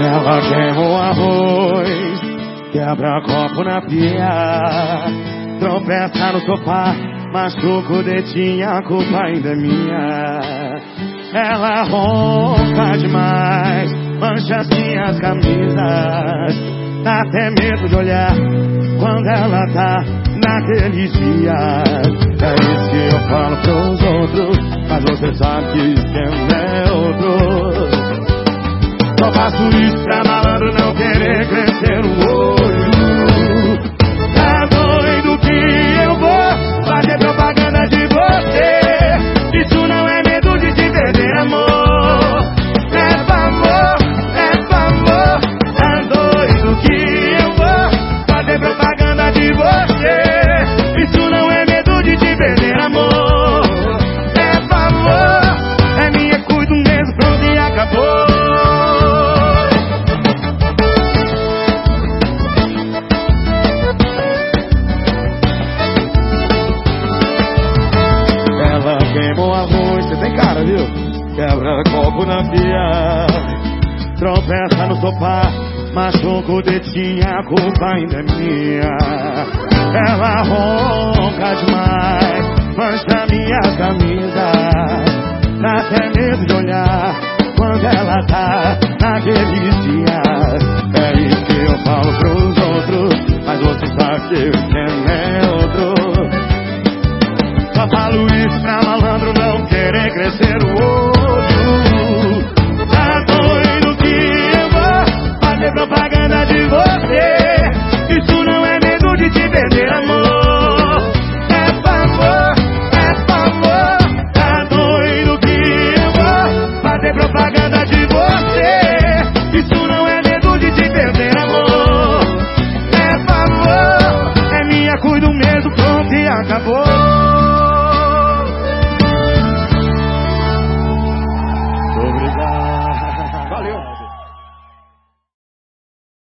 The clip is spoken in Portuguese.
Ela queima o arroz, quebra copo na pia, tropeça no sofá, machuca o dedinho, a culpa ainda é minha. Ela ronca demais, mancha as minhas camisas, dá até medo de olhar quando ela tá naqueles dias. É isso que eu falo pros outros, mas você sabe que esquema Só faço isso Quebra copo na pia, tropeça no sofá, machuca o dedinho, a culpa ainda é minha. Ela ronca demais, mancha minhas camisas, dá até medo de olhar quando ela tá naqueles dias. É isso que eu falo pros outros, mas você sabe que tema é outro. Só falo isso pra